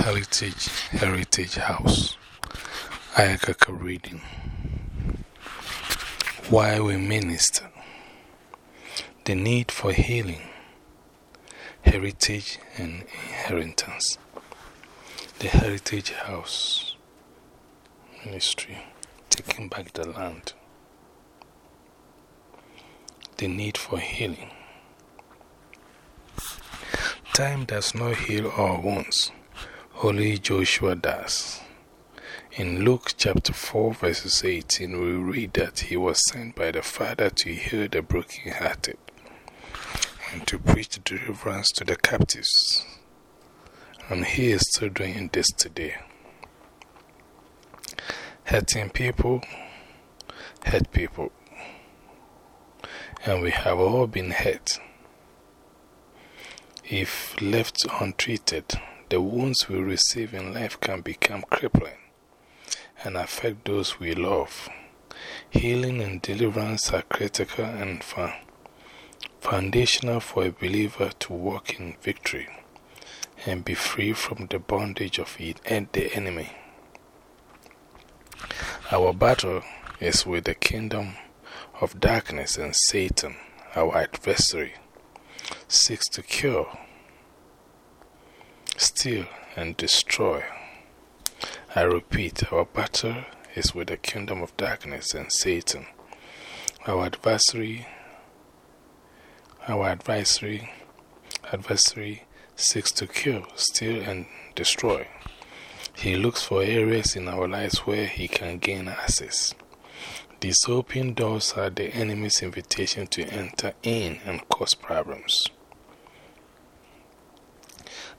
Heritage Heritage House. Ayakaka reading. Why we minister. The need for healing, heritage, and inheritance. The Heritage House Ministry. Taking back the land. The need for healing. Time does not heal all wounds. Holy Yeshua does. In Luke chapter 4, verses 18, we read that he was sent by the Father to heal the brokenhearted and to preach deliverance to the captives. And he is still doing this today. Hurting people, hurt people. And we have all been hurt. If left untreated, the wounds we receive in life can become crippling and affect those we love. Healing and deliverance are critical and foundational for a believer to walk in victory and be free from the bondage of it and the enemy. Our battle is with the kingdom of darkness and Satan, our adversary, seeks to cure steal, and destroy. I repeat, our battle is with the kingdom of darkness and Satan. Our adversary, our adversary, adversary seeks to kill, steal, and destroy. He looks for areas in our lives where he can gain access. These open doors are the enemy's invitation to enter in and cause problems.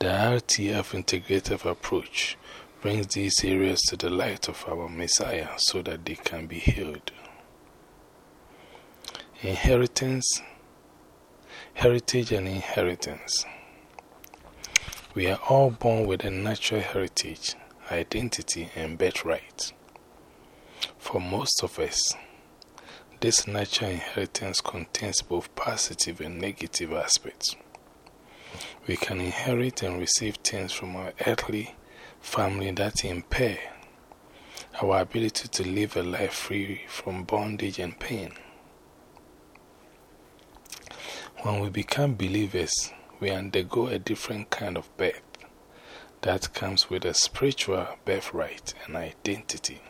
The RTF integrative approach brings these areas to the light of our Messiah so that they can be healed. Inheritance, heritage, and inheritance. We are all born with a natural heritage, identity, and birthright. For most of us, this natural inheritance contains both positive and negative aspects. We can inherit and receive things from our earthly family that impair our ability to live a life free from bondage and pain. When we become believers, we undergo a different kind of birth that comes with a spiritual birthright and identity.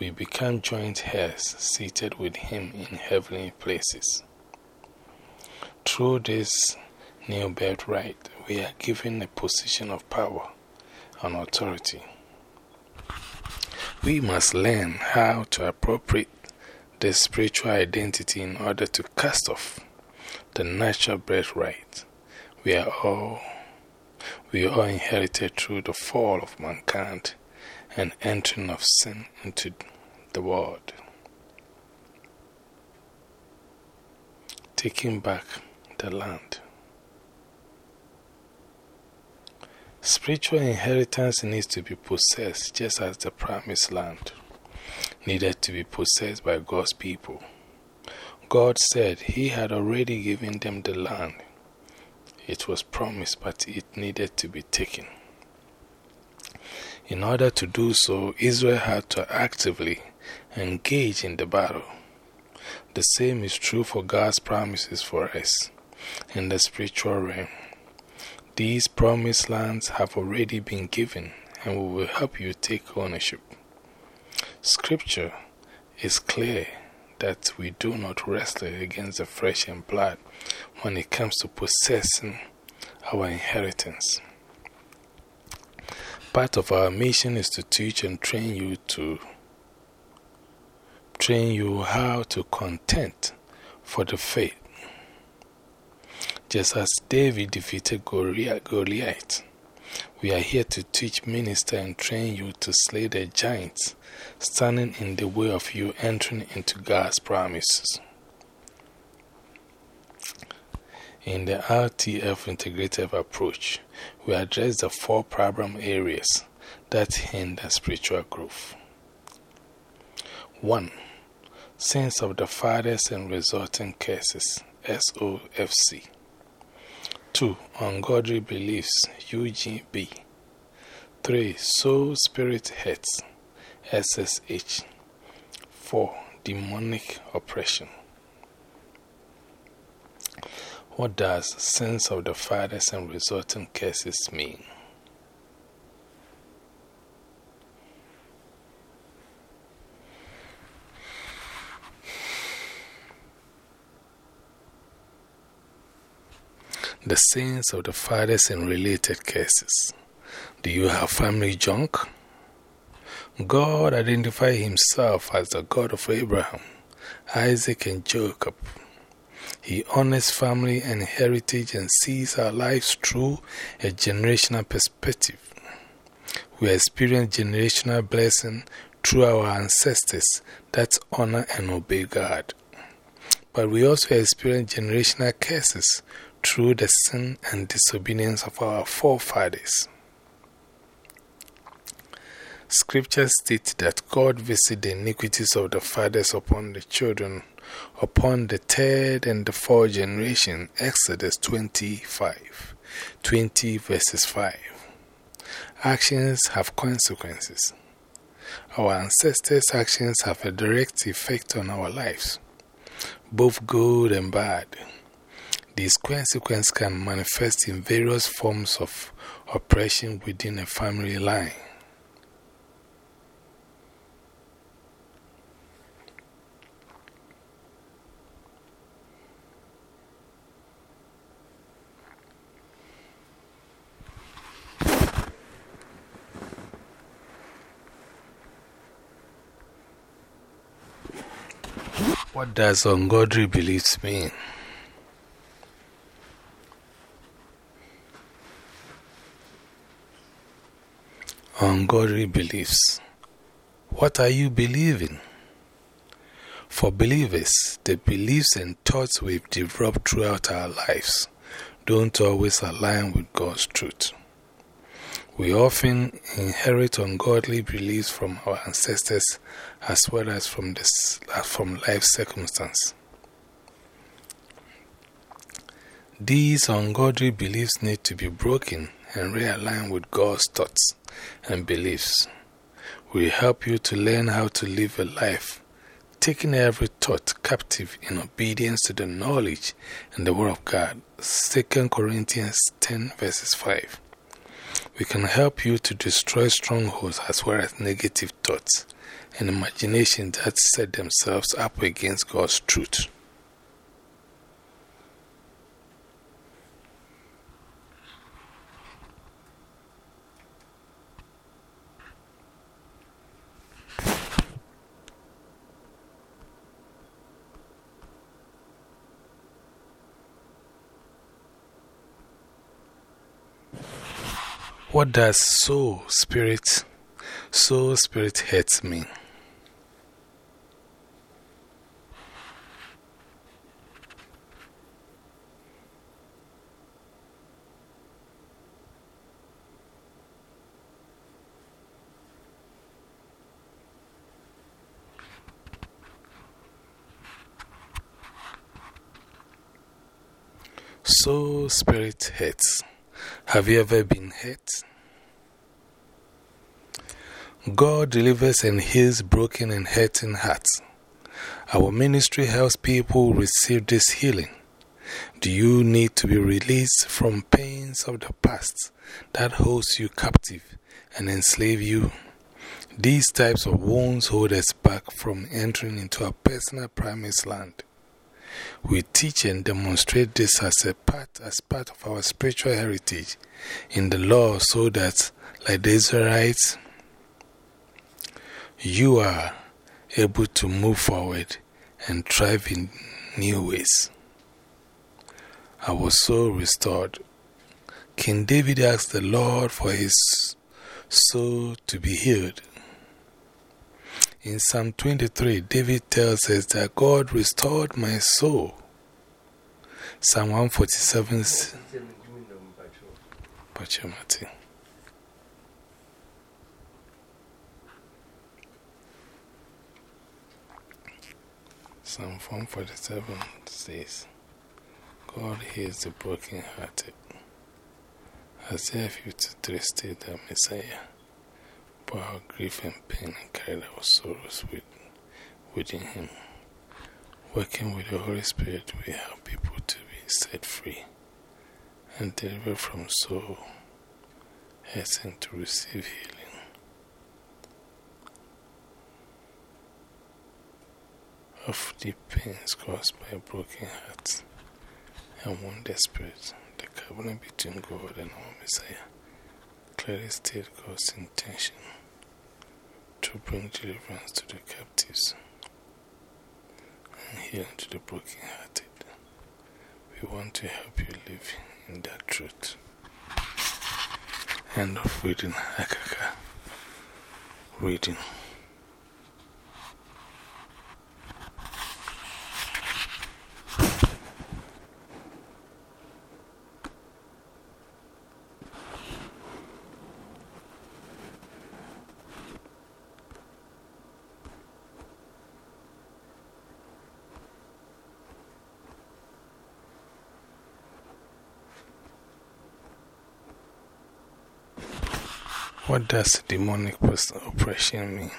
We become joint heirs seated with Him in heavenly places. Through this new birthright, we are given a position of power and authority. We must learn how to appropriate this spiritual identity in order to cast off the natural birthright we are all, we all inherited through the fall of mankind and entering of sin into the world. Taking back the land. Spiritual inheritance needs to be possessed just as the promised land needed to be possessed by God's people. God said He had already given them the land. It was promised, but it needed to be taken. In order to do so, Israel had to actively engage in the battle. The same is true for God's promises for us in the spiritual realm. These promised lands have already been given and we will help you take ownership. Scripture is clear that we do not wrestle against the flesh and blood when it comes to possessing our inheritance. Part of our mission is to teach and train you to train you how to contend for the faith just as David defeated Goliath, we are here to teach, minister, and train you to slay the giants standing in the way of you entering into God's promises. In the RTF integrative approach, we address the four problem areas that hinder spiritual growth. 1. Sins of the fathers and resulting curses, SOFC. 2. Ungodly beliefs, UGB. 3. Soul Spirit Hurts. SSH. 4. Demonic Oppression. What does sins of the fathers and resulting curses mean? The sins of the fathers and related cases. Do you have family junk? God identified himself as the God of Abraham, Isaac, and Jacob. He honors family and heritage and sees our lives through a generational perspective. We experience generational blessing through our ancestors that honor and obey God. But we also experience generational curses through the sin and disobedience of our forefathers. Scripture states that God visited the iniquities of the fathers upon the children, upon the third and the fourth generation. Exodus 25, 20 verses 5. Actions have consequences. Our ancestors' actions have a direct effect on our lives, both good and bad. These consequences can manifest in various forms of oppression within a family line. What does ungodly beliefs mean? Ungodly beliefs. What are you believing? For believers, the beliefs and thoughts we've developed throughout our lives don't always align with God's truth. We often inherit ungodly beliefs from our ancestors as well as from, this, uh, from life circumstances. These ungodly beliefs need to be broken and realign with God's thoughts and beliefs. We help you to learn how to live a life, taking every thought captive in obedience to the knowledge and the Word of God. 2 Corinthians 10 verses 5. We can help you to destroy strongholds as well as negative thoughts and imaginations that set themselves up against God's truth. What does soul spirit, soul spirit hurt mean? Soul spirit hurts. Have you ever been hurt? God delivers and heals broken and hurting hearts. Our ministry helps people receive this healing. Do you need to be released from pains of the past that holds you captive and enslave you? These types of wounds hold us back from entering into our personal promised land. We teach and demonstrate this as a part, as part of our spiritual heritage in the law so that, like the Israelites, you are able to move forward and thrive in new ways. I was so restored. King David asked the Lord for his soul to be healed. In Psalm 23, David tells us that God restored my soul. Psalm 147. Psalm 147 says, God hears the brokenhearted. Isaiah 53 states that Messiah our grief and pain and carried our sorrows with, within Him. Working with the Holy Spirit, we help people to be set free and delivered from soul hasten to receive healing. Of deep pains caused by broken heart and wounded spirit, the covenant between God and our Messiah clearly state God's intention to bring deliverance to the captives and healing to the brokenhearted. We want to help you live in that truth. End of reading Akaka. Reading. What does demonic person oppression mean?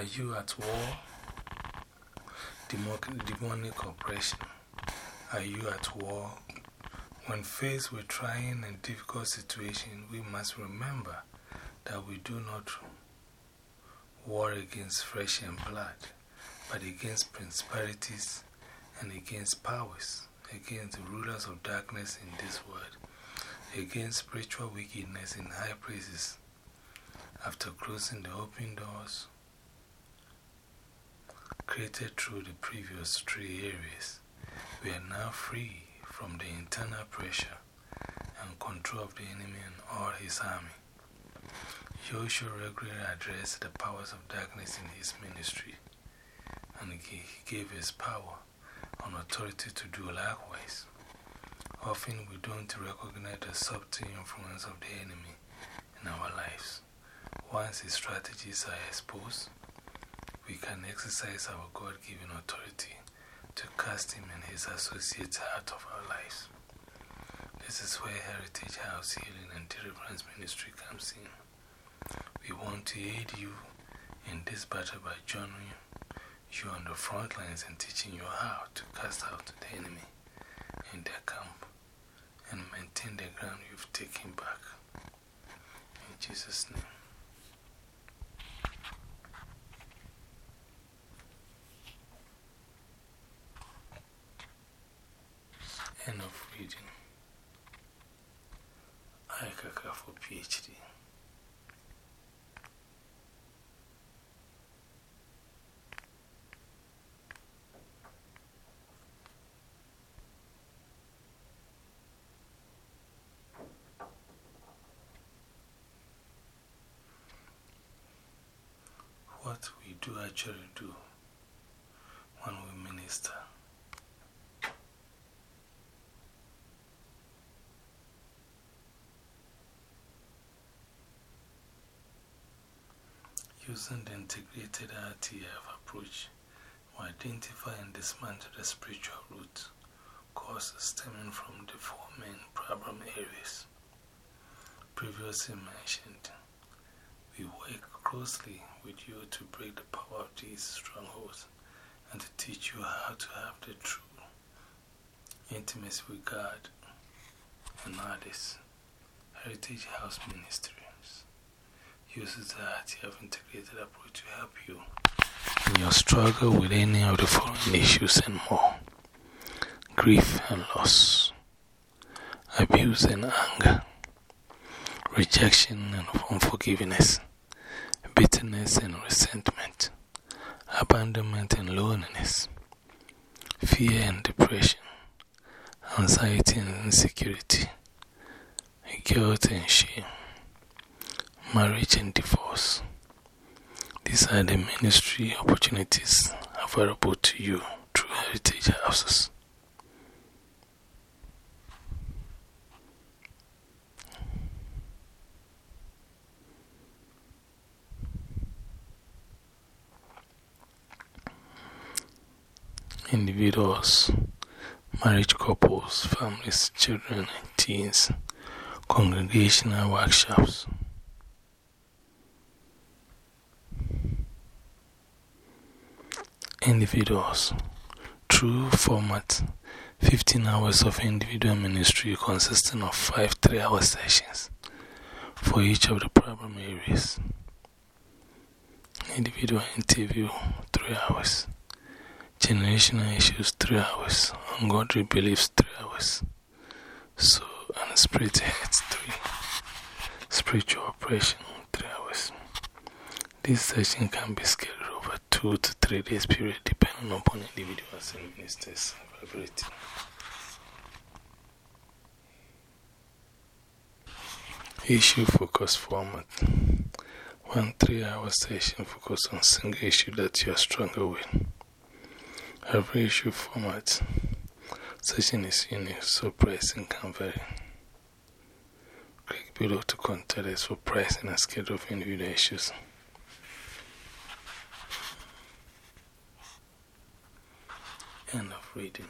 Are you at war? Demonic oppression. Are you at war? When faced with trying and difficult situations, we must remember that we do not war against flesh and blood, but against principalities and against powers, against the rulers of darkness in this world, against spiritual wickedness in high places. After closing the open doors, created through the previous three areas, we are now free from the internal pressure and control of the enemy and all his army. Yeshua regularly addressed the powers of darkness in his ministry, and he gave his power and authority to do likewise. Often we don't recognize the subtle influence of the enemy in our lives. Once his strategies are exposed, we can exercise our God given authority to cast him and his associates out of our lives. This is where Heritage House Healing and Deliverance Ministry comes in. We want to aid you in this battle by joining you on the front lines and teaching you how to cast out the enemy in their camp and maintain the ground you've taken back. In Jesus' name. End of reading. I Kaka for PhD. What we do actually do when we minister. Using the integrated RTF approach, we identify and dismantle the spiritual root causes stemming from the four main problem areas previously mentioned. We work closely with you to break the power of these strongholds and to teach you how to have the true intimacy with God and others. Heritage House Ministry uses the ITF integrated approach to help you in your struggle with any of the following issues and more. Grief and loss, abuse and anger, rejection and unforgiveness, bitterness and resentment, abandonment and loneliness, fear and depression, anxiety and insecurity, guilt and shame, marriage and divorce. These are the ministry opportunities available to you through heritage houses. Individuals, marriage couples, families, children, and teens, congregational workshops. Individuals. True format 15 hours of individual ministry consisting of 5 3 hour sessions for each of the problem areas. Individual interview 3 hours. Generational issues 3 hours. Ungodly beliefs 3 hours. So, and spirit heads 3. Spiritual operation 3 hours. This session can be scheduled over two to three days period depending upon individuals and ministers' availability. Issue focus format One three hour session focus on single issue that you are stronger with. Every issue format session is unique, so pricing can vary. Click below to contact us for pricing and schedule of individual issues. Reading.